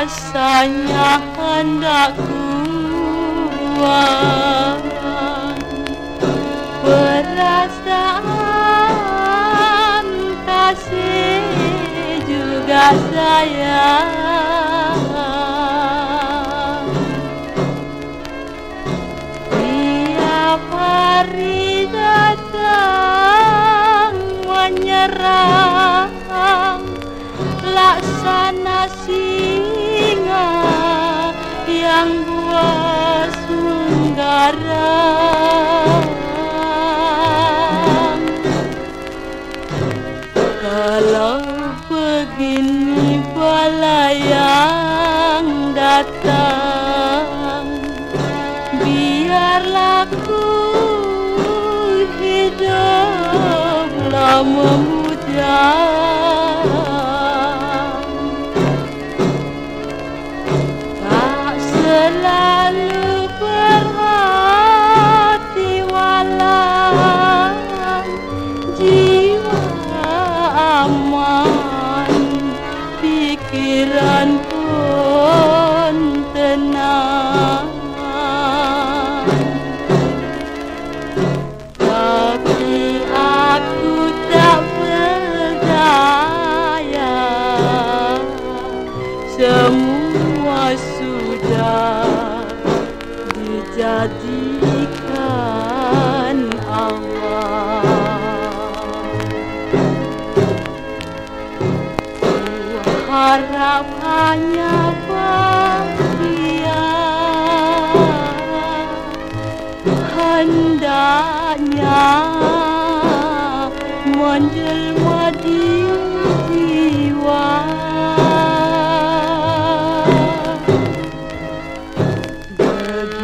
rasanya hendak kuat. Perasaan kasih juga sayang. Tiap hari datang yang buas menggarang kalau begini bala yang datang biarlah ku hiduplah memujang semua sudah dijadikan Allah Ku harap bahagia. Hendaknya menjelma Lord.